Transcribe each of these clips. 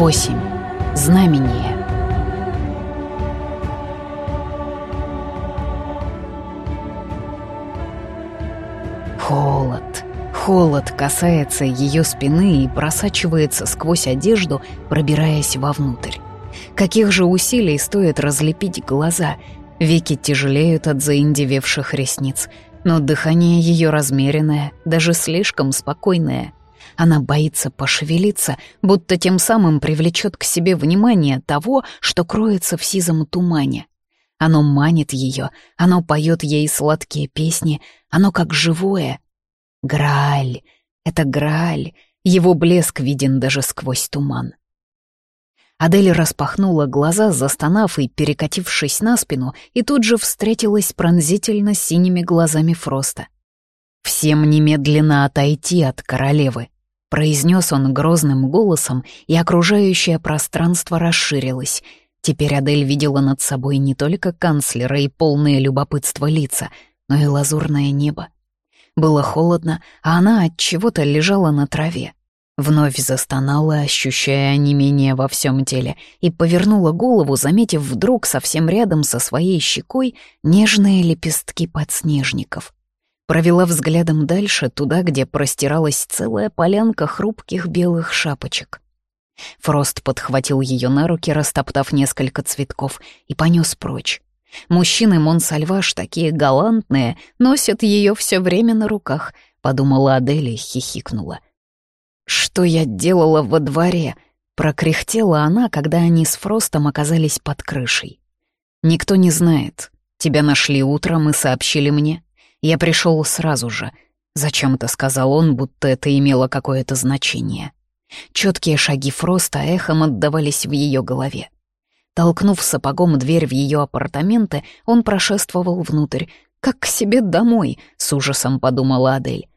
8. Знамение. Холод. Холод касается ее спины и просачивается сквозь одежду, пробираясь вовнутрь. Каких же усилий стоит разлепить глаза? Веки тяжелеют от заиндевевших ресниц, но дыхание ее размеренное, даже слишком спокойное. Она боится пошевелиться, будто тем самым привлечет к себе внимание того, что кроется в сизом тумане. Оно манит ее, оно поет ей сладкие песни, оно как живое. Грааль, это Грааль, его блеск виден даже сквозь туман. Адель распахнула глаза, застонав и перекатившись на спину, и тут же встретилась пронзительно синими глазами Фроста. «Всем немедленно отойти от королевы», — произнес он грозным голосом, и окружающее пространство расширилось. Теперь Адель видела над собой не только канцлера и полное любопытство лица, но и лазурное небо. Было холодно, а она от чего-то лежала на траве. Вновь застонала, ощущая онемение во всем теле, и повернула голову, заметив вдруг совсем рядом со своей щекой нежные лепестки подснежников. Провела взглядом дальше, туда, где простиралась целая полянка хрупких белых шапочек. Фрост подхватил ее на руки, растоптав несколько цветков, и понес прочь. Мужчины Монсальваш такие галантные, носят ее все время на руках, подумала Адель и хихикнула — «Что я делала во дворе?» — прокряхтела она, когда они с Фростом оказались под крышей. «Никто не знает. Тебя нашли утром и сообщили мне. Я пришел сразу же. Зачем-то сказал он, будто это имело какое-то значение. Четкие шаги Фроста эхом отдавались в ее голове. Толкнув сапогом дверь в ее апартаменты, он прошествовал внутрь. «Как к себе домой», — с ужасом подумала Адель.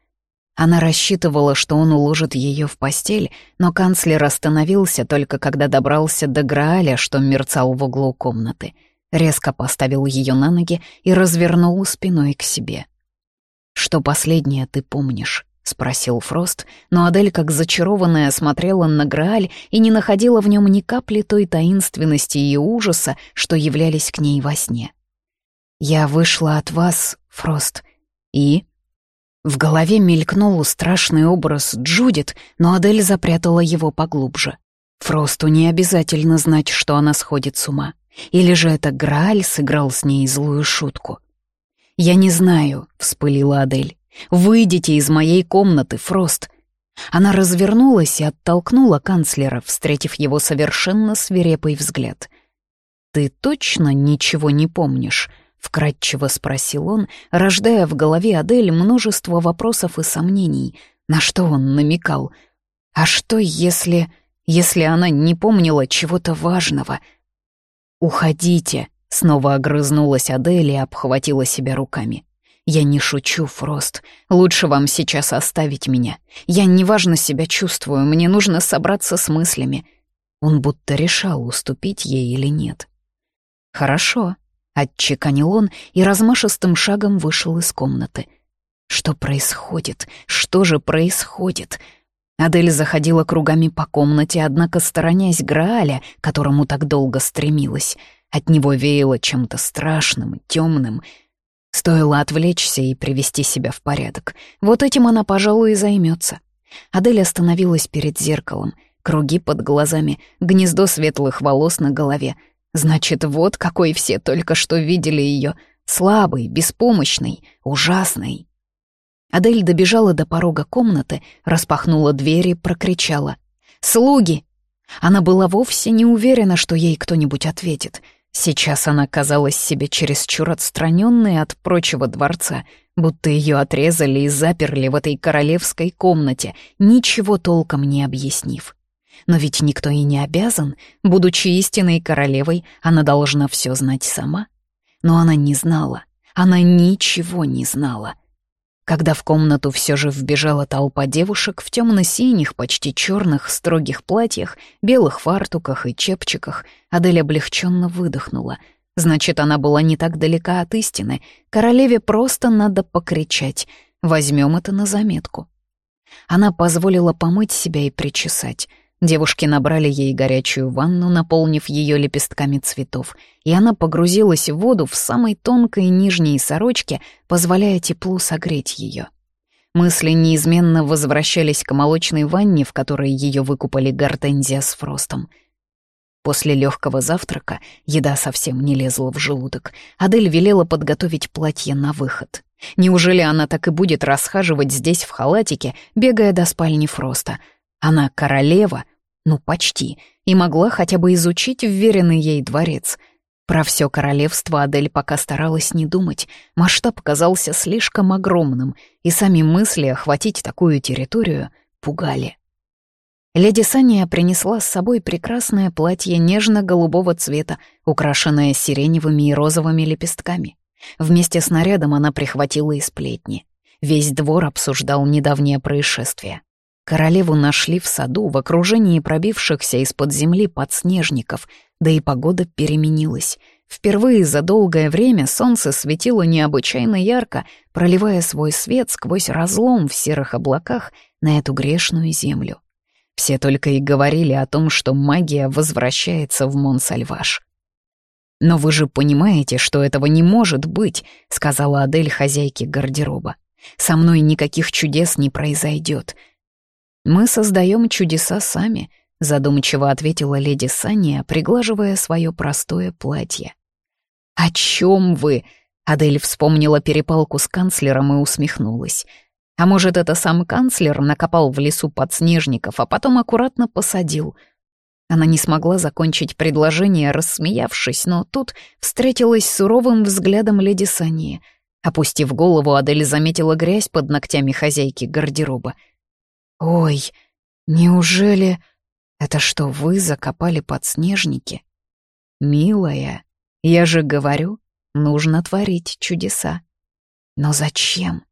Она рассчитывала, что он уложит ее в постель, но канцлер остановился только когда добрался до Грааля, что мерцал в углу комнаты. Резко поставил ее на ноги и развернул спиной к себе. «Что последнее ты помнишь?» — спросил Фрост, но Адель, как зачарованная, смотрела на Грааль и не находила в нем ни капли той таинственности и ужаса, что являлись к ней во сне. «Я вышла от вас, Фрост, и...» В голове мелькнул страшный образ Джудит, но Адель запрятала его поглубже. Фросту не обязательно знать, что она сходит с ума. Или же это Грааль сыграл с ней злую шутку. «Я не знаю», — вспылила Адель. «Выйдите из моей комнаты, Фрост». Она развернулась и оттолкнула канцлера, встретив его совершенно свирепый взгляд. «Ты точно ничего не помнишь?» Вкратчиво спросил он, рождая в голове Адель множество вопросов и сомнений. На что он намекал? А что, если... если она не помнила чего-то важного? «Уходите!» — снова огрызнулась Адель и обхватила себя руками. «Я не шучу, Фрост. Лучше вам сейчас оставить меня. Я неважно себя чувствую, мне нужно собраться с мыслями». Он будто решал, уступить ей или нет. «Хорошо», Отчеканил он и размашистым шагом вышел из комнаты. Что происходит? Что же происходит? Адель заходила кругами по комнате, однако сторонясь Грааля, к которому так долго стремилась. От него веяло чем-то страшным, темным. Стоило отвлечься и привести себя в порядок. Вот этим она, пожалуй, и займется. Адель остановилась перед зеркалом. Круги под глазами, гнездо светлых волос на голове — Значит, вот какой все только что видели ее. Слабый, беспомощный, ужасный. Адель добежала до порога комнаты, распахнула дверь и прокричала. «Слуги!» Она была вовсе не уверена, что ей кто-нибудь ответит. Сейчас она казалась себе чересчур отстраненной от прочего дворца, будто ее отрезали и заперли в этой королевской комнате, ничего толком не объяснив. Но ведь никто и не обязан. Будучи истинной королевой, она должна все знать сама. Но она не знала. Она ничего не знала. Когда в комнату все же вбежала толпа девушек в темно-синих, почти черных, строгих платьях, белых фартуках и чепчиках, Адель облегченно выдохнула. Значит, она была не так далека от истины. Королеве просто надо покричать. Возьмем это на заметку. Она позволила помыть себя и причесать — Девушки набрали ей горячую ванну, наполнив ее лепестками цветов, и она погрузилась в воду в самой тонкой нижней сорочке, позволяя теплу согреть ее. Мысли неизменно возвращались к молочной ванне, в которой ее выкупали гортензия с фростом. После легкого завтрака еда совсем не лезла в желудок. Адель велела подготовить платье на выход. Неужели она так и будет расхаживать здесь в халатике, бегая до спальни Фроста? Она королева, ну, почти. И могла хотя бы изучить вверенный ей дворец. Про все королевство Адель пока старалась не думать. Масштаб казался слишком огромным, и сами мысли охватить такую территорию пугали. Леди Саня принесла с собой прекрасное платье нежно-голубого цвета, украшенное сиреневыми и розовыми лепестками. Вместе с нарядом она прихватила и сплетни. Весь двор обсуждал недавнее происшествие. Королеву нашли в саду в окружении пробившихся из-под земли подснежников, да и погода переменилась. Впервые за долгое время солнце светило необычайно ярко, проливая свой свет сквозь разлом в серых облаках на эту грешную землю. Все только и говорили о том, что магия возвращается в Монсальваш. «Но вы же понимаете, что этого не может быть», — сказала Адель хозяйке гардероба. «Со мной никаких чудес не произойдет. «Мы создаем чудеса сами», — задумчиво ответила леди Саня, приглаживая свое простое платье. «О чем вы?» — Адель вспомнила перепалку с канцлером и усмехнулась. «А может, это сам канцлер накопал в лесу подснежников, а потом аккуратно посадил?» Она не смогла закончить предложение, рассмеявшись, но тут встретилась суровым взглядом леди Сании. Опустив голову, Адель заметила грязь под ногтями хозяйки гардероба — «Ой, неужели... Это что, вы закопали подснежники?» «Милая, я же говорю, нужно творить чудеса». «Но зачем?»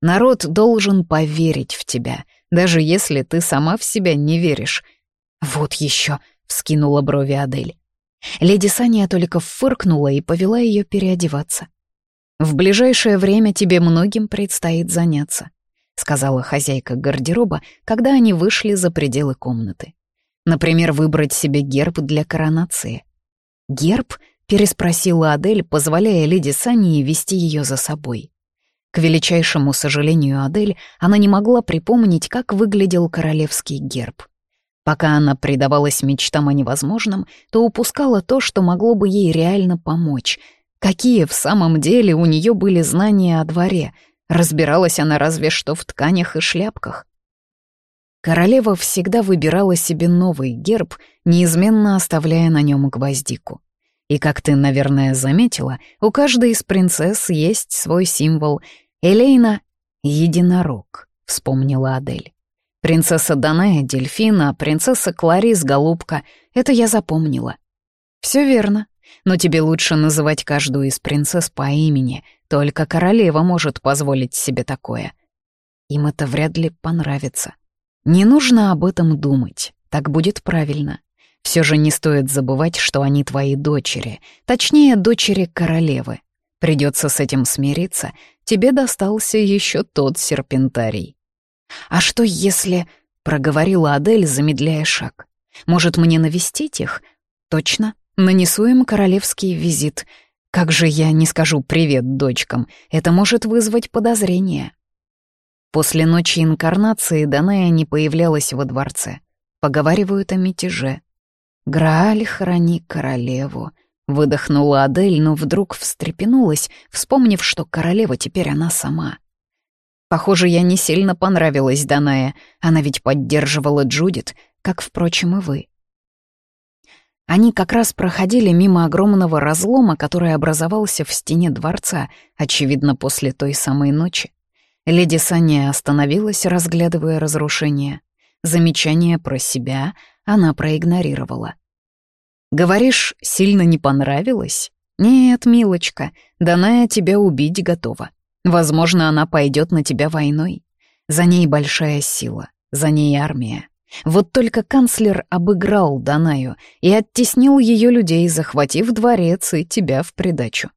«Народ должен поверить в тебя, даже если ты сама в себя не веришь». «Вот еще», — вскинула брови Адель. Леди Саня только фыркнула и повела ее переодеваться. «В ближайшее время тебе многим предстоит заняться сказала хозяйка гардероба, когда они вышли за пределы комнаты. Например, выбрать себе герб для коронации. «Герб?» — переспросила Адель, позволяя леди Сании вести ее за собой. К величайшему сожалению Адель, она не могла припомнить, как выглядел королевский герб. Пока она предавалась мечтам о невозможном, то упускала то, что могло бы ей реально помочь. Какие в самом деле у нее были знания о дворе — Разбиралась она разве что в тканях и шляпках. Королева всегда выбирала себе новый герб, неизменно оставляя на нем гвоздику. И, как ты, наверное, заметила, у каждой из принцесс есть свой символ. Элейна — единорог, вспомнила Адель. Принцесса Даная — дельфина, принцесса Кларис — голубка. Это я запомнила. Все верно. Но тебе лучше называть каждую из принцесс по имени. Только королева может позволить себе такое. Им это вряд ли понравится. Не нужно об этом думать. Так будет правильно. Все же не стоит забывать, что они твои дочери. Точнее, дочери королевы. Придется с этим смириться. Тебе достался еще тот серпентарий. «А что если...» — проговорила Адель, замедляя шаг. «Может, мне навестить их?» «Точно. Нанесу им королевский визит. Как же я не скажу «привет» дочкам? Это может вызвать подозрения. После ночи инкарнации Даная не появлялась во дворце. Поговаривают о мятеже. «Грааль, храни королеву», — выдохнула Адель, но вдруг встрепенулась, вспомнив, что королева теперь она сама. Похоже, я не сильно понравилась Даная, она ведь поддерживала Джудит, как, впрочем, и вы. Они как раз проходили мимо огромного разлома, который образовался в стене дворца, очевидно, после той самой ночи. Леди Саня остановилась, разглядывая разрушение. Замечание про себя она проигнорировала. «Говоришь, сильно не понравилось?» «Нет, милочка, Даная тебя убить готова. Возможно, она пойдет на тебя войной. За ней большая сила, за ней армия. Вот только канцлер обыграл Данаю и оттеснил ее людей, захватив дворец и тебя в придачу.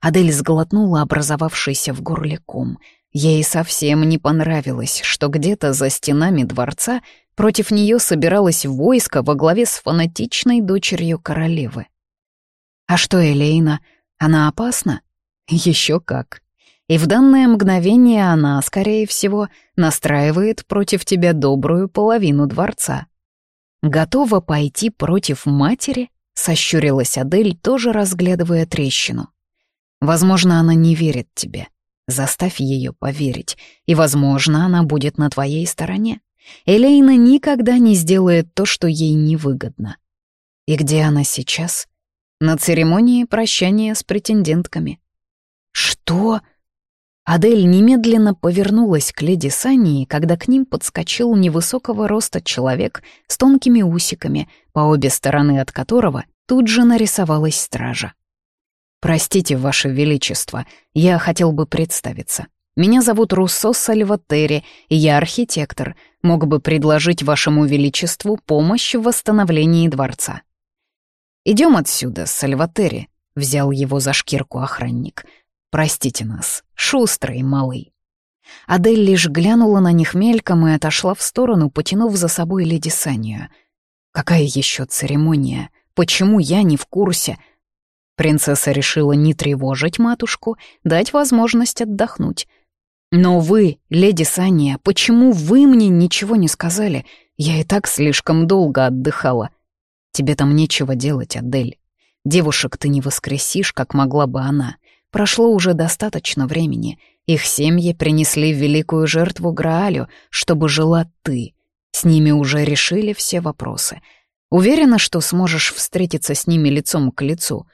Адель сглотнула образовавшийся в горле ком. Ей совсем не понравилось, что где-то за стенами дворца против нее собиралось войско во главе с фанатичной дочерью королевы. А что Элейна? Она опасна? Еще как. И в данное мгновение она, скорее всего, настраивает против тебя добрую половину дворца. Готова пойти против матери? Сощурилась Адель, тоже разглядывая трещину. Возможно, она не верит тебе. Заставь ее поверить, и, возможно, она будет на твоей стороне. Элейна никогда не сделает то, что ей невыгодно. И где она сейчас? На церемонии прощания с претендентками. Что? Адель немедленно повернулась к леди Сании, когда к ним подскочил невысокого роста человек с тонкими усиками, по обе стороны от которого тут же нарисовалась стража. «Простите, Ваше Величество, я хотел бы представиться. Меня зовут Руссо Сальватери, и я архитектор. Мог бы предложить Вашему Величеству помощь в восстановлении дворца». «Идем отсюда, Сальватери», — взял его за шкирку охранник. «Простите нас, шустрый малый». Адель лишь глянула на них мельком и отошла в сторону, потянув за собой леди Санию. «Какая еще церемония? Почему я не в курсе?» Принцесса решила не тревожить матушку, дать возможность отдохнуть. «Но вы, леди Сания, почему вы мне ничего не сказали? Я и так слишком долго отдыхала. Тебе там нечего делать, Адель. Девушек ты не воскресишь, как могла бы она. Прошло уже достаточно времени. Их семьи принесли великую жертву Граалю, чтобы жила ты. С ними уже решили все вопросы. Уверена, что сможешь встретиться с ними лицом к лицу.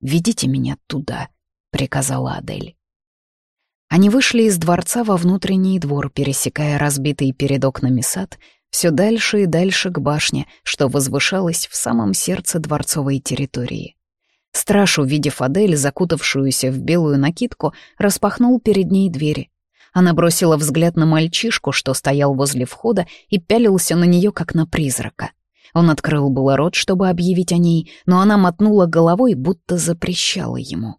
«Ведите меня туда», — приказала Адель. Они вышли из дворца во внутренний двор, пересекая разбитый перед окнами сад, все дальше и дальше к башне, что возвышалось в самом сердце дворцовой территории. Страж, увидев Адель, закутавшуюся в белую накидку, распахнул перед ней двери. Она бросила взгляд на мальчишку, что стоял возле входа, и пялился на нее, как на призрака. Он открыл было рот, чтобы объявить о ней, но она мотнула головой, будто запрещала ему.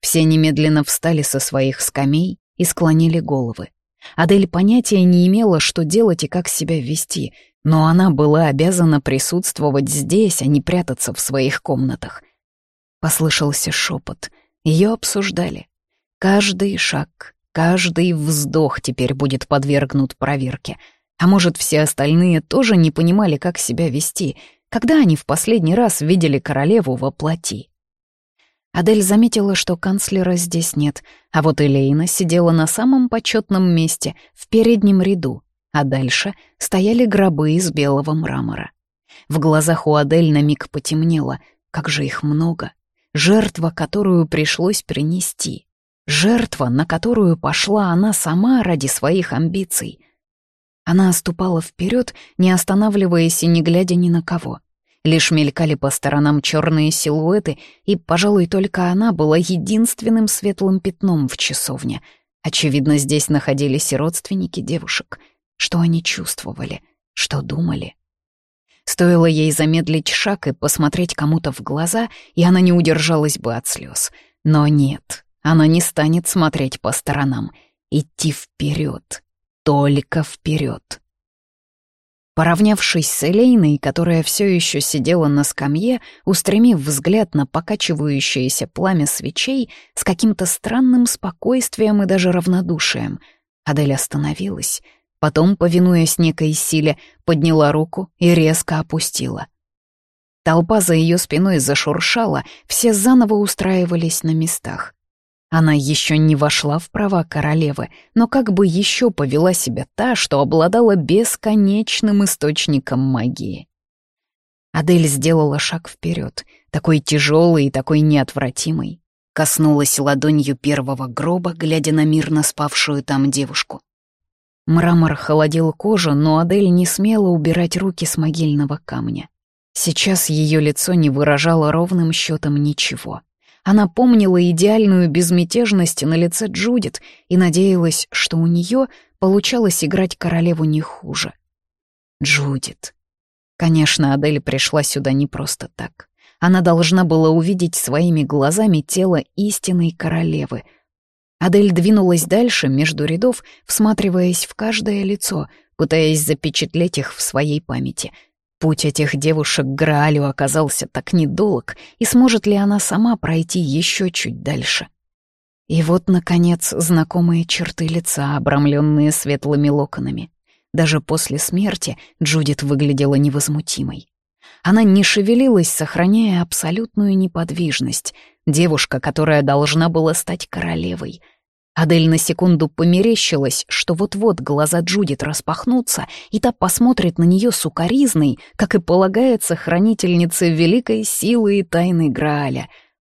Все немедленно встали со своих скамей и склонили головы. Адель понятия не имела, что делать и как себя вести, но она была обязана присутствовать здесь, а не прятаться в своих комнатах. Послышался шепот. Ее обсуждали. Каждый шаг, каждый вздох теперь будет подвергнут проверке — а может, все остальные тоже не понимали, как себя вести, когда они в последний раз видели королеву во плоти. Адель заметила, что канцлера здесь нет, а вот Элейна сидела на самом почетном месте, в переднем ряду, а дальше стояли гробы из белого мрамора. В глазах у Адель на миг потемнело, как же их много. Жертва, которую пришлось принести. Жертва, на которую пошла она сама ради своих амбиций — она оступала вперед, не останавливаясь и не глядя ни на кого. Лишь мелькали по сторонам черные силуэты, и, пожалуй, только она была единственным светлым пятном в часовне. Очевидно, здесь находились и родственники девушек. Что они чувствовали? Что думали? Стоило ей замедлить шаг и посмотреть кому-то в глаза, и она не удержалась бы от слез. Но нет, она не станет смотреть по сторонам. Идти вперед, только вперед. Поравнявшись с Элейной, которая все еще сидела на скамье, устремив взгляд на покачивающееся пламя свечей с каким-то странным спокойствием и даже равнодушием, Адель остановилась, потом, повинуясь некой силе, подняла руку и резко опустила. Толпа за ее спиной зашуршала, все заново устраивались на местах. Она еще не вошла в права королевы, но как бы еще повела себя та, что обладала бесконечным источником магии. Адель сделала шаг вперед, такой тяжелый и такой неотвратимый. Коснулась ладонью первого гроба, глядя на мирно спавшую там девушку. Мрамор холодил кожу, но Адель не смела убирать руки с могильного камня. Сейчас ее лицо не выражало ровным счетом ничего — она помнила идеальную безмятежность на лице Джудит и надеялась, что у нее получалось играть королеву не хуже. Джудит. Конечно, Адель пришла сюда не просто так. Она должна была увидеть своими глазами тело истинной королевы. Адель двинулась дальше, между рядов, всматриваясь в каждое лицо, пытаясь запечатлеть их в своей памяти. Путь этих девушек к Граалю оказался так недолг, и сможет ли она сама пройти еще чуть дальше? И вот, наконец, знакомые черты лица, обрамленные светлыми локонами. Даже после смерти Джудит выглядела невозмутимой. Она не шевелилась, сохраняя абсолютную неподвижность. Девушка, которая должна была стать королевой. Адель на секунду померещилась, что вот-вот глаза Джудит распахнутся, и та посмотрит на нее сукоризной, как и полагается хранительнице великой силы и тайны Грааля.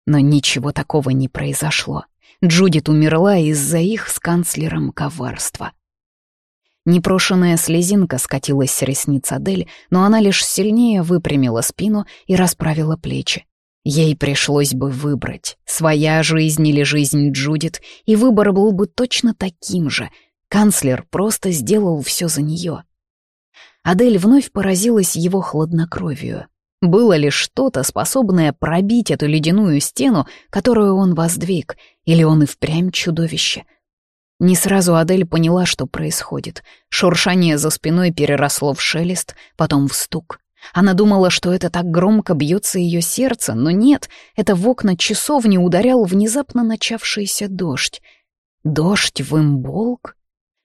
Но ничего такого не произошло. Джудит умерла из-за их с канцлером коварства. Непрошенная слезинка скатилась с ресниц Адель, но она лишь сильнее выпрямила спину и расправила плечи. Ей пришлось бы выбрать, своя жизнь или жизнь Джудит, и выбор был бы точно таким же. Канцлер просто сделал все за нее. Адель вновь поразилась его хладнокровию. Было ли что-то, способное пробить эту ледяную стену, которую он воздвиг, или он и впрямь чудовище — не сразу Адель поняла, что происходит. Шуршание за спиной переросло в шелест, потом в стук. Она думала, что это так громко бьется ее сердце, но нет, это в окна часовни ударял внезапно начавшийся дождь. Дождь в имболк?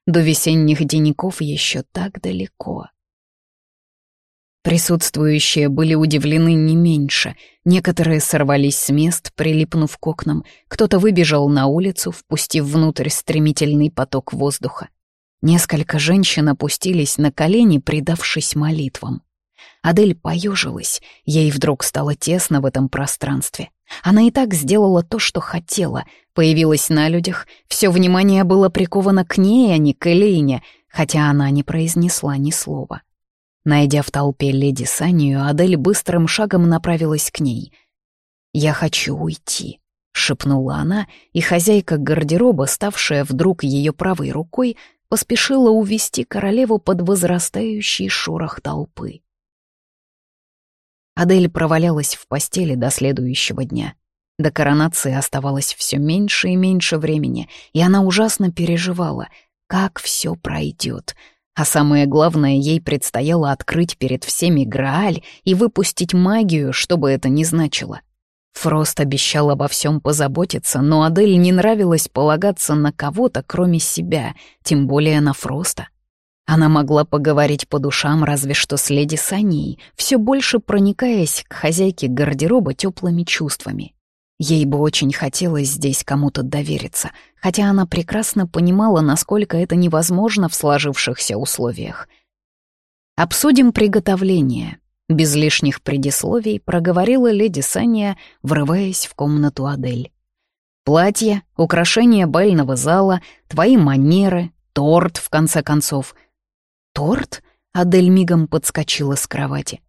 До весенних денников еще так далеко. Присутствующие были удивлены не меньше. Некоторые сорвались с мест, прилипнув к окнам. Кто-то выбежал на улицу, впустив внутрь стремительный поток воздуха. Несколько женщин опустились на колени, предавшись молитвам. Адель поежилась, ей вдруг стало тесно в этом пространстве. Она и так сделала то, что хотела, появилась на людях, все внимание было приковано к ней, а не к Элейне, хотя она не произнесла ни слова. Найдя в толпе леди Санию, Адель быстрым шагом направилась к ней. «Я хочу уйти», — шепнула она, и хозяйка гардероба, ставшая вдруг ее правой рукой, поспешила увести королеву под возрастающий шорох толпы. Адель провалялась в постели до следующего дня. До коронации оставалось все меньше и меньше времени, и она ужасно переживала, как все пройдет — а самое главное, ей предстояло открыть перед всеми Грааль и выпустить магию, что бы это ни значило. Фрост обещал обо всем позаботиться, но Адель не нравилось полагаться на кого-то, кроме себя, тем более на Фроста. Она могла поговорить по душам разве что с леди Саней, все больше проникаясь к хозяйке гардероба теплыми чувствами. Ей бы очень хотелось здесь кому-то довериться, хотя она прекрасно понимала, насколько это невозможно в сложившихся условиях. «Обсудим приготовление», — без лишних предисловий проговорила леди Сания, врываясь в комнату Адель. «Платье, украшения бального зала, твои манеры, торт, в конце концов». «Торт?» — Адель мигом подскочила с кровати.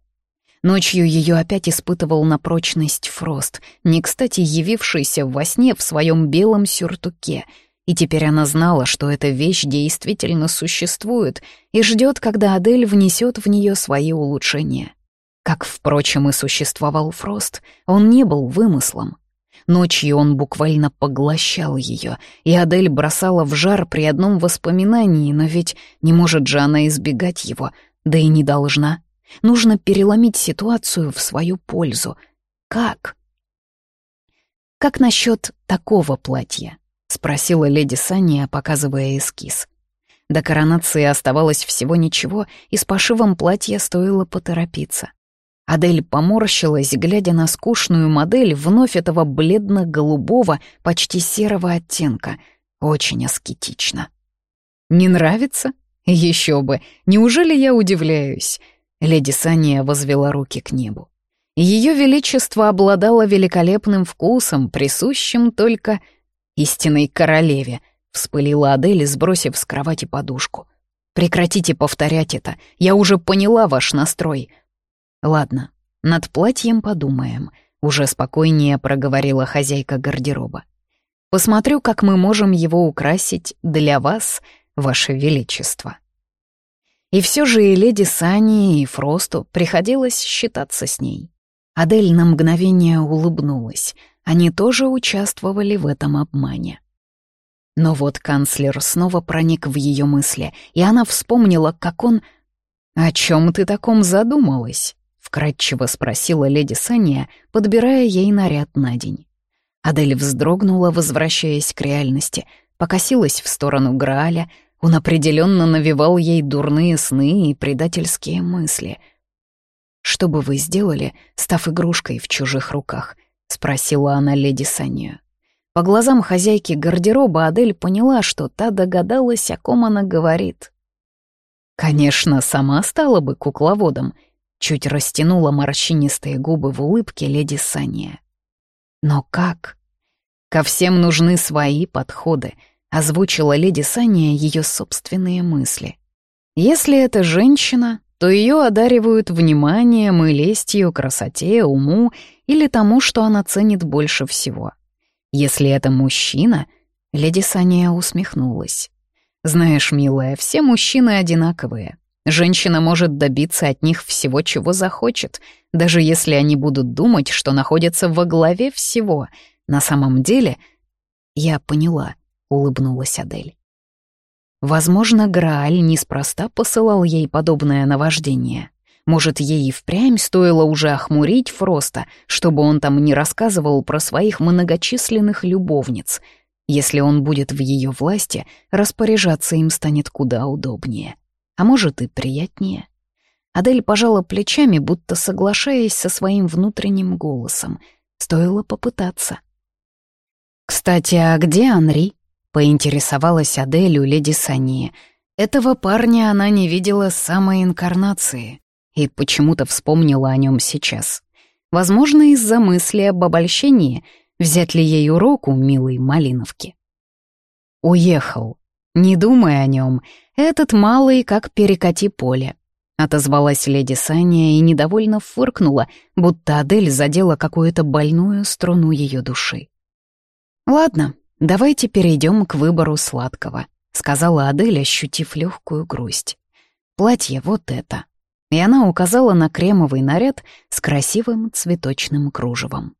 Ночью ее опять испытывал на прочность Фрост, не кстати явившийся во сне в своем белом сюртуке. И теперь она знала, что эта вещь действительно существует и ждет, когда Адель внесет в нее свои улучшения. Как, впрочем, и существовал Фрост, он не был вымыслом. Ночью он буквально поглощал ее, и Адель бросала в жар при одном воспоминании, но ведь не может же она избегать его, да и не должна. Нужно переломить ситуацию в свою пользу. Как? «Как насчет такого платья?» — спросила леди Саня, показывая эскиз. До коронации оставалось всего ничего, и с пошивом платья стоило поторопиться. Адель поморщилась, глядя на скучную модель вновь этого бледно-голубого, почти серого оттенка. Очень аскетично. «Не нравится? Еще бы! Неужели я удивляюсь?» Леди Сания возвела руки к небу. Ее величество обладало великолепным вкусом, присущим только истинной королеве, вспылила Адель, сбросив с кровати подушку. Прекратите повторять это, я уже поняла ваш настрой. Ладно, над платьем подумаем, уже спокойнее проговорила хозяйка гардероба. Посмотрю, как мы можем его украсить для вас, ваше величество. И все же и леди Сани, и Фросту приходилось считаться с ней. Адель на мгновение улыбнулась. Они тоже участвовали в этом обмане. Но вот канцлер снова проник в ее мысли, и она вспомнила, как он... «О чем ты таком задумалась?» — вкратчиво спросила леди Сания, подбирая ей наряд на день. Адель вздрогнула, возвращаясь к реальности, покосилась в сторону Грааля, он определенно навевал ей дурные сны и предательские мысли. «Что бы вы сделали, став игрушкой в чужих руках?» — спросила она леди Санию. По глазам хозяйки гардероба Адель поняла, что та догадалась, о ком она говорит. «Конечно, сама стала бы кукловодом», — чуть растянула морщинистые губы в улыбке леди Сания. «Но как? Ко всем нужны свои подходы», — озвучила леди Сания ее собственные мысли. «Если это женщина, то ее одаривают вниманием и лестью, красоте, уму или тому, что она ценит больше всего. Если это мужчина, леди Сания усмехнулась. Знаешь, милая, все мужчины одинаковые. Женщина может добиться от них всего, чего захочет, даже если они будут думать, что находятся во главе всего. На самом деле... Я поняла, улыбнулась Адель. Возможно, Грааль неспроста посылал ей подобное наваждение. Может, ей и впрямь стоило уже охмурить Фроста, чтобы он там не рассказывал про своих многочисленных любовниц. Если он будет в ее власти, распоряжаться им станет куда удобнее. А может, и приятнее. Адель пожала плечами, будто соглашаясь со своим внутренним голосом. Стоило попытаться. «Кстати, а где Анри?» — поинтересовалась Адель у леди Сани. Этого парня она не видела с самой инкарнации и почему-то вспомнила о нем сейчас. Возможно, из-за мысли об обольщении, взять ли ей урок у милой Малиновки. «Уехал. Не думай о нем. Этот малый, как перекати поле». Отозвалась леди Саня и недовольно фыркнула, будто Адель задела какую-то больную струну ее души. «Ладно, давайте перейдем к выбору сладкого», — сказала Адель, ощутив легкую грусть. «Платье вот это» и она указала на кремовый наряд с красивым цветочным кружевом.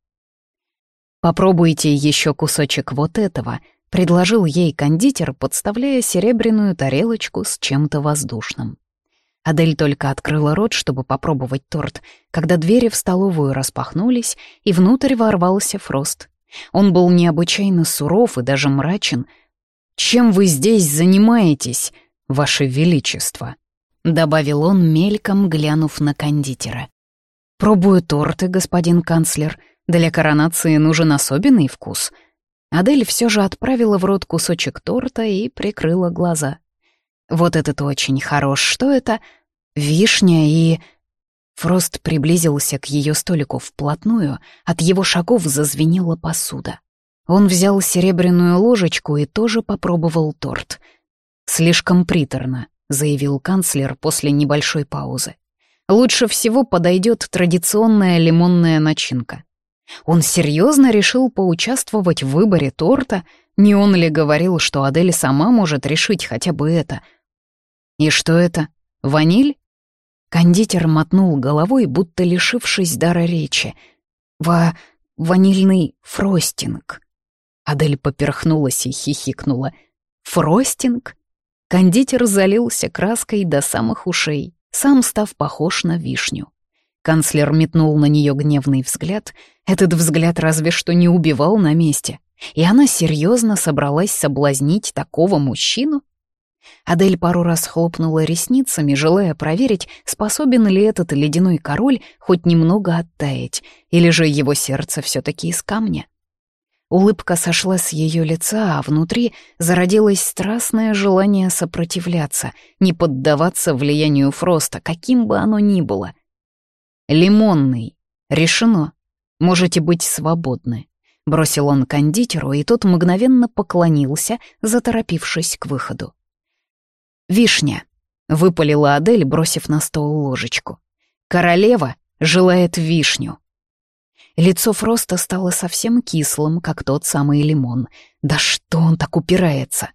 «Попробуйте еще кусочек вот этого», — предложил ей кондитер, подставляя серебряную тарелочку с чем-то воздушным. Адель только открыла рот, чтобы попробовать торт, когда двери в столовую распахнулись, и внутрь ворвался Фрост. Он был необычайно суров и даже мрачен. «Чем вы здесь занимаетесь, Ваше Величество?» добавил он, мельком глянув на кондитера. «Пробую торты, господин канцлер. Для коронации нужен особенный вкус». Адель все же отправила в рот кусочек торта и прикрыла глаза. «Вот этот очень хорош. Что это? Вишня и...» Фрост приблизился к ее столику вплотную, от его шагов зазвенела посуда. Он взял серебряную ложечку и тоже попробовал торт. Слишком приторно. — заявил канцлер после небольшой паузы. «Лучше всего подойдет традиционная лимонная начинка». Он серьезно решил поучаствовать в выборе торта, не он ли говорил, что Адель сама может решить хотя бы это? «И что это? Ваниль?» Кондитер мотнул головой, будто лишившись дара речи. «Ва... ванильный фростинг». Адель поперхнулась и хихикнула. «Фростинг? Кондитер залился краской до самых ушей, сам став похож на вишню. Канцлер метнул на нее гневный взгляд. Этот взгляд разве что не убивал на месте. И она серьезно собралась соблазнить такого мужчину? Адель пару раз хлопнула ресницами, желая проверить, способен ли этот ледяной король хоть немного оттаять, или же его сердце все таки из камня. Улыбка сошла с ее лица, а внутри зародилось страстное желание сопротивляться, не поддаваться влиянию Фроста, каким бы оно ни было. «Лимонный. Решено. Можете быть свободны», — бросил он кондитеру, и тот мгновенно поклонился, заторопившись к выходу. «Вишня», — выпалила Адель, бросив на стол ложечку. «Королева желает вишню». Лицо Фроста стало совсем кислым, как тот самый лимон. Да что он так упирается?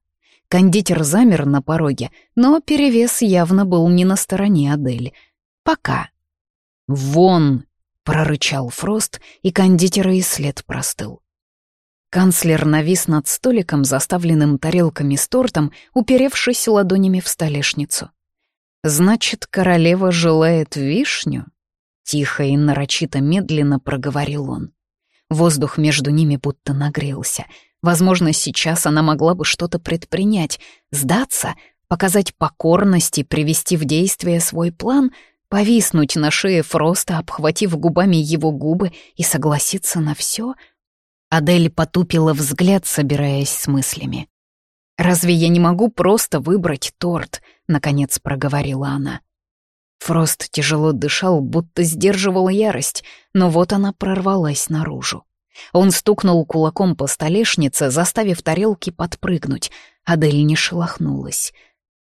Кондитер замер на пороге, но перевес явно был не на стороне Адель. Пока. «Вон!» — прорычал Фрост, и кондитера и след простыл. Канцлер навис над столиком, заставленным тарелками с тортом, уперевшись ладонями в столешницу. «Значит, королева желает вишню?» Тихо и нарочито медленно проговорил он. Воздух между ними будто нагрелся. Возможно, сейчас она могла бы что-то предпринять, сдаться, показать покорность и привести в действие свой план, повиснуть на шее Фроста, обхватив губами его губы и согласиться на все — Адель потупила взгляд, собираясь с мыслями. «Разве я не могу просто выбрать торт?» — наконец проговорила она. Фрост тяжело дышал, будто сдерживал ярость, но вот она прорвалась наружу. Он стукнул кулаком по столешнице, заставив тарелки подпрыгнуть. Адель не шелохнулась.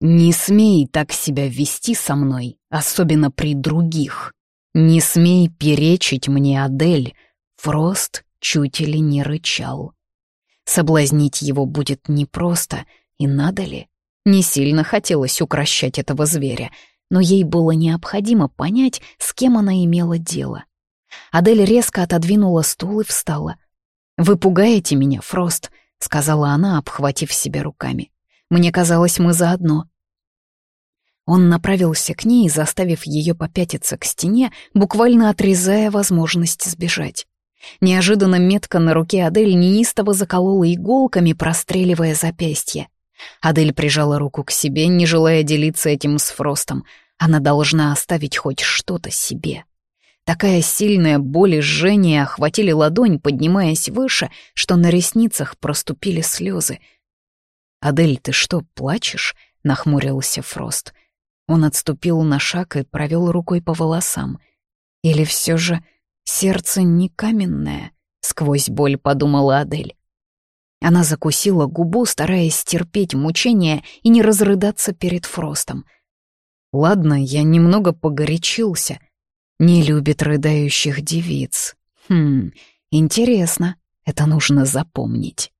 «Не смей так себя вести со мной, особенно при других. Не смей перечить мне, Адель. Фрост чуть ли не рычал. Соблазнить его будет непросто, и надо ли? Не сильно хотелось укращать этого зверя, но ей было необходимо понять, с кем она имела дело. Адель резко отодвинула стул и встала. «Вы пугаете меня, Фрост», — сказала она, обхватив себя руками. «Мне казалось, мы заодно». Он направился к ней, заставив ее попятиться к стене, буквально отрезая возможность сбежать. Неожиданно метка на руке Адель неистово заколола иголками, простреливая запястье. Адель прижала руку к себе, не желая делиться этим с Фростом. Она должна оставить хоть что-то себе. Такая сильная боль и жжение охватили ладонь, поднимаясь выше, что на ресницах проступили слезы. «Адель, ты что, плачешь?» — нахмурился Фрост. Он отступил на шаг и провел рукой по волосам. Или все же Сердце не каменное, сквозь боль подумала Адель. Она закусила губу, стараясь стерпеть мучения и не разрыдаться перед Фростом. Ладно, я немного погорячился. Не любит рыдающих девиц. Хм, интересно, это нужно запомнить.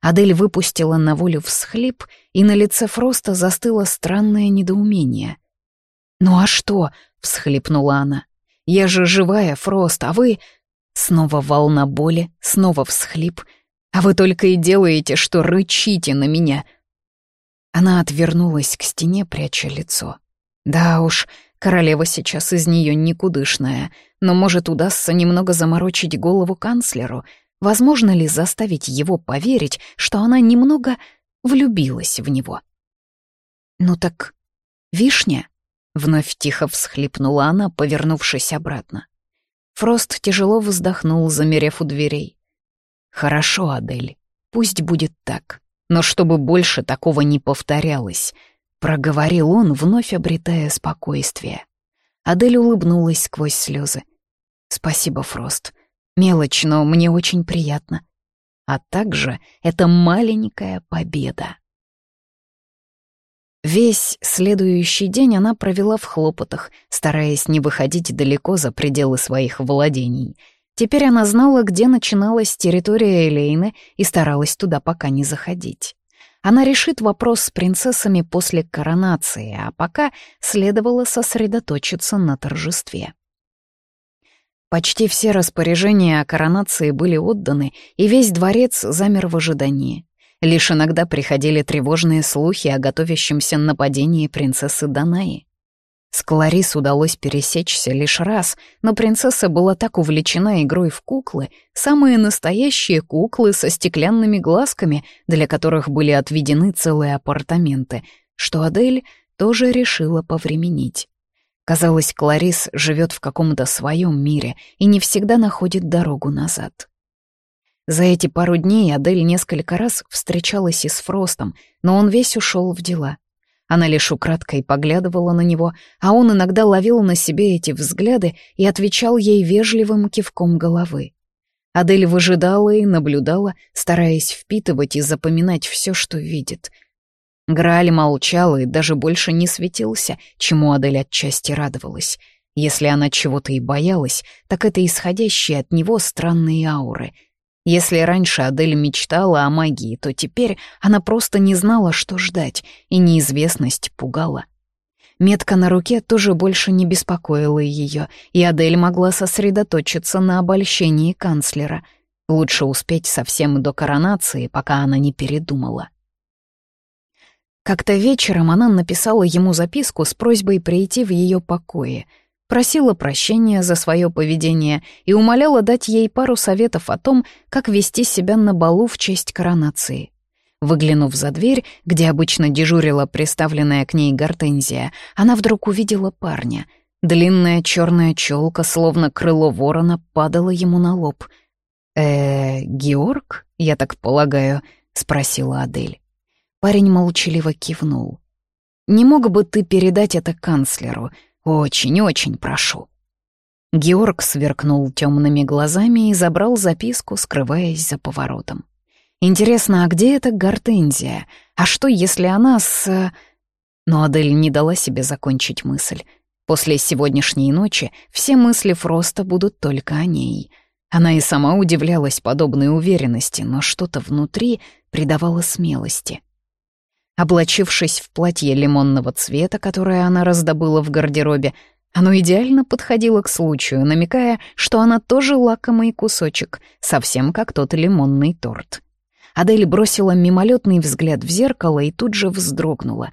Адель выпустила на волю всхлип, и на лице Фроста застыло странное недоумение. «Ну а что?» — всхлипнула она. Я же живая, Фрост, а вы...» Снова волна боли, снова всхлип. «А вы только и делаете, что рычите на меня». Она отвернулась к стене, пряча лицо. «Да уж, королева сейчас из нее никудышная, но, может, удастся немного заморочить голову канцлеру. Возможно ли заставить его поверить, что она немного влюбилась в него?» «Ну так, вишня?» Вновь тихо всхлипнула она, повернувшись обратно. Фрост тяжело вздохнул, замерев у дверей. «Хорошо, Адель, пусть будет так, но чтобы больше такого не повторялось», — проговорил он, вновь обретая спокойствие. Адель улыбнулась сквозь слезы. «Спасибо, Фрост. Мелочь, но мне очень приятно. А также это маленькая победа». Весь следующий день она провела в хлопотах, стараясь не выходить далеко за пределы своих владений. Теперь она знала, где начиналась территория Элейны и старалась туда пока не заходить. Она решит вопрос с принцессами после коронации, а пока следовало сосредоточиться на торжестве. Почти все распоряжения о коронации были отданы, и весь дворец замер в ожидании. Лишь иногда приходили тревожные слухи о готовящемся нападении принцессы Данаи. С Кларис удалось пересечься лишь раз, но принцесса была так увлечена игрой в куклы, самые настоящие куклы со стеклянными глазками, для которых были отведены целые апартаменты, что Адель тоже решила повременить. Казалось, Кларис живет в каком-то своем мире и не всегда находит дорогу назад. За эти пару дней Адель несколько раз встречалась и с Фростом, но он весь ушел в дела. Она лишь украдкой поглядывала на него, а он иногда ловил на себе эти взгляды и отвечал ей вежливым кивком головы. Адель выжидала и наблюдала, стараясь впитывать и запоминать все, что видит. Грааль молчал и даже больше не светился, чему Адель отчасти радовалась. Если она чего-то и боялась, так это исходящие от него странные ауры — если раньше Адель мечтала о магии, то теперь она просто не знала, что ждать, и неизвестность пугала. Метка на руке тоже больше не беспокоила ее, и Адель могла сосредоточиться на обольщении канцлера. Лучше успеть совсем до коронации, пока она не передумала. Как-то вечером она написала ему записку с просьбой прийти в ее покое, просила прощения за свое поведение и умоляла дать ей пару советов о том, как вести себя на балу в честь коронации. Выглянув за дверь, где обычно дежурила приставленная к ней гортензия, она вдруг увидела парня. Длинная черная челка, словно крыло ворона, падала ему на лоб. «Э, Георг, я так полагаю?» — спросила Адель. Парень молчаливо кивнул. «Не мог бы ты передать это канцлеру? Очень-очень прошу». Георг сверкнул темными глазами и забрал записку, скрываясь за поворотом. «Интересно, а где эта гортензия? А что, если она с...» Но Адель не дала себе закончить мысль. После сегодняшней ночи все мысли Фроста будут только о ней. Она и сама удивлялась подобной уверенности, но что-то внутри придавало смелости. Облачившись в платье лимонного цвета, которое она раздобыла в гардеробе, оно идеально подходило к случаю, намекая, что она тоже лакомый кусочек, совсем как тот лимонный торт. Адель бросила мимолетный взгляд в зеркало и тут же вздрогнула.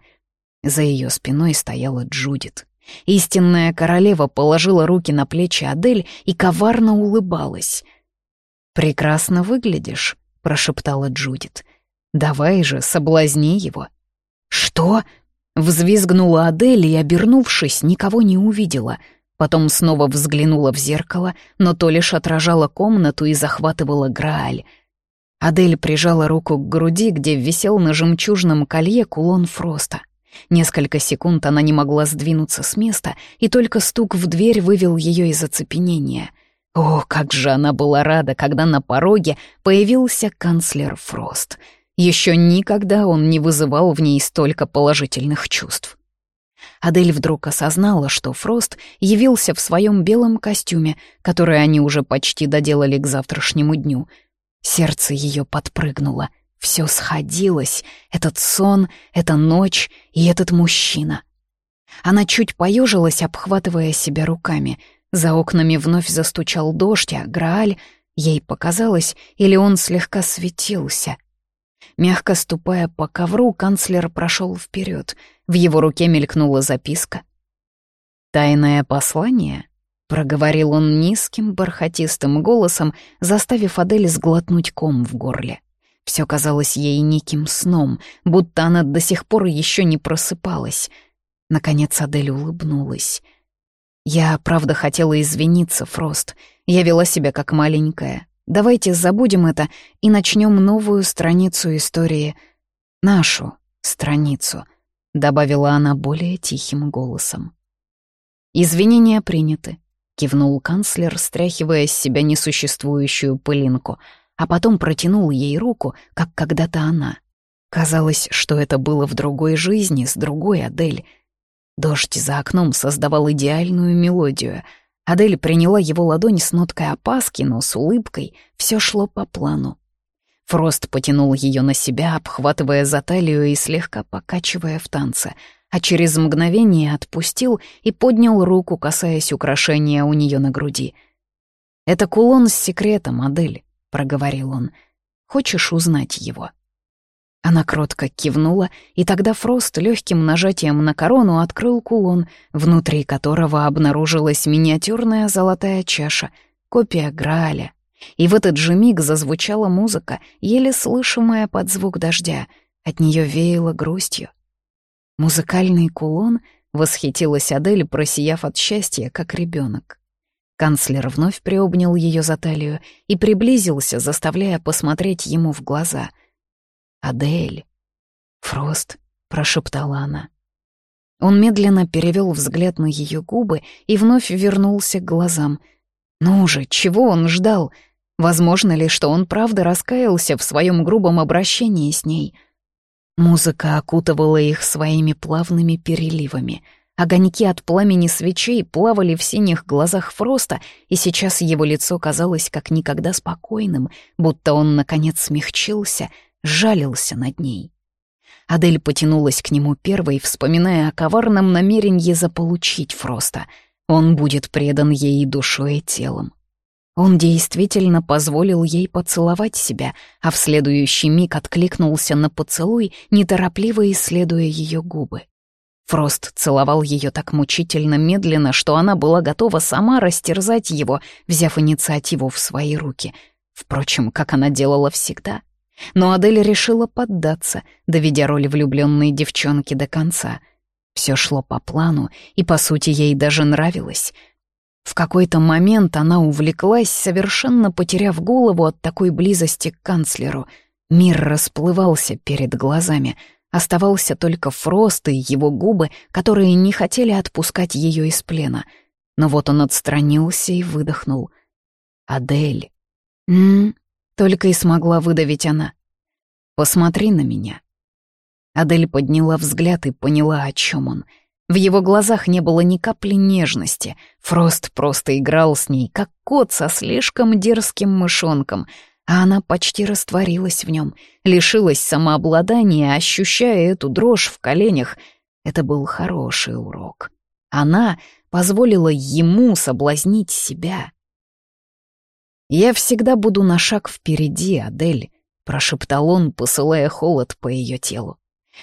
За ее спиной стояла Джудит. Истинная королева положила руки на плечи Адель и коварно улыбалась. «Прекрасно выглядишь», — прошептала Джудит. Давай же, соблазни его». «Что?» — взвизгнула Адель и, обернувшись, никого не увидела. Потом снова взглянула в зеркало, но то лишь отражала комнату и захватывала Грааль. Адель прижала руку к груди, где висел на жемчужном колье кулон Фроста. Несколько секунд она не могла сдвинуться с места, и только стук в дверь вывел ее из оцепенения. О, как же она была рада, когда на пороге появился канцлер Фрост — еще никогда он не вызывал в ней столько положительных чувств. Адель вдруг осознала, что Фрост явился в своем белом костюме, который они уже почти доделали к завтрашнему дню. Сердце ее подпрыгнуло. Все сходилось. Этот сон, эта ночь и этот мужчина. Она чуть поежилась, обхватывая себя руками. За окнами вновь застучал дождь, а Грааль... Ей показалось, или он слегка светился — Мягко ступая по ковру, канцлер прошел вперед. В его руке мелькнула записка. «Тайное послание?» — проговорил он низким, бархатистым голосом, заставив Адель сглотнуть ком в горле. Все казалось ей неким сном, будто она до сих пор еще не просыпалась. Наконец Адель улыбнулась. «Я, правда, хотела извиниться, Фрост. Я вела себя как маленькая. Давайте забудем это и начнем новую страницу истории. Нашу страницу», — добавила она более тихим голосом. «Извинения приняты», — кивнул канцлер, стряхивая с себя несуществующую пылинку, а потом протянул ей руку, как когда-то она. Казалось, что это было в другой жизни, с другой Адель. Дождь за окном создавал идеальную мелодию — Адель приняла его ладонь с ноткой опаски, но с улыбкой все шло по плану. Фрост потянул ее на себя, обхватывая за талию и слегка покачивая в танце, а через мгновение отпустил и поднял руку, касаясь украшения у нее на груди. «Это кулон с секретом, Адель», — проговорил он. «Хочешь узнать его?» Она кротко кивнула, и тогда Фрост легким нажатием на корону открыл кулон, внутри которого обнаружилась миниатюрная золотая чаша, копия Грааля. И в этот же миг зазвучала музыка, еле слышимая под звук дождя. От нее веяло грустью. Музыкальный кулон восхитилась Адель, просияв от счастья, как ребенок. Канцлер вновь приобнял ее за талию и приблизился, заставляя посмотреть ему в глаза — «Адель!» «Фрост!» — прошептала она. Он медленно перевел взгляд на ее губы и вновь вернулся к глазам. Ну же, чего он ждал? Возможно ли, что он правда раскаялся в своем грубом обращении с ней? Музыка окутывала их своими плавными переливами. Огоньки от пламени свечей плавали в синих глазах Фроста, и сейчас его лицо казалось как никогда спокойным, будто он, наконец, смягчился — жалился над ней. Адель потянулась к нему первой, вспоминая о коварном намерении заполучить Фроста. Он будет предан ей душой и телом. Он действительно позволил ей поцеловать себя, а в следующий миг откликнулся на поцелуй, неторопливо исследуя ее губы. Фрост целовал ее так мучительно медленно, что она была готова сама растерзать его, взяв инициативу в свои руки. Впрочем, как она делала всегда. Но Адель решила поддаться, доведя роль влюбленной девчонки до конца. Все шло по плану, и, по сути, ей даже нравилось — в какой-то момент она увлеклась, совершенно потеряв голову от такой близости к канцлеру. Мир расплывался перед глазами. Оставался только Фрост и его губы, которые не хотели отпускать ее из плена. Но вот он отстранился и выдохнул. «Адель». «М-м-м», только и смогла выдавить она. «Посмотри на меня». Адель подняла взгляд и поняла, о чем он — в его глазах не было ни капли нежности. Фрост просто играл с ней, как кот со слишком дерзким мышонком, а она почти растворилась в нем, лишилась самообладания, ощущая эту дрожь в коленях. Это был хороший урок. Она позволила ему соблазнить себя. «Я всегда буду на шаг впереди, Адель», — прошептал он, посылая холод по ее телу.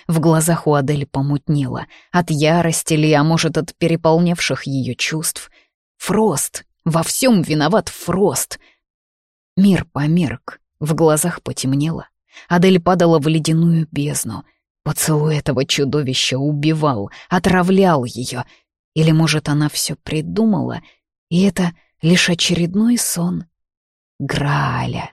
В глазах у Адель помутнело. От ярости ли, а может, от переполнявших ее чувств. Фрост! Во всем виноват Фрост! Мир померк, в глазах потемнело. Адель падала в ледяную бездну. Поцелуй этого чудовища убивал, отравлял ее. Или, может, она все придумала, и это лишь очередной сон Граля.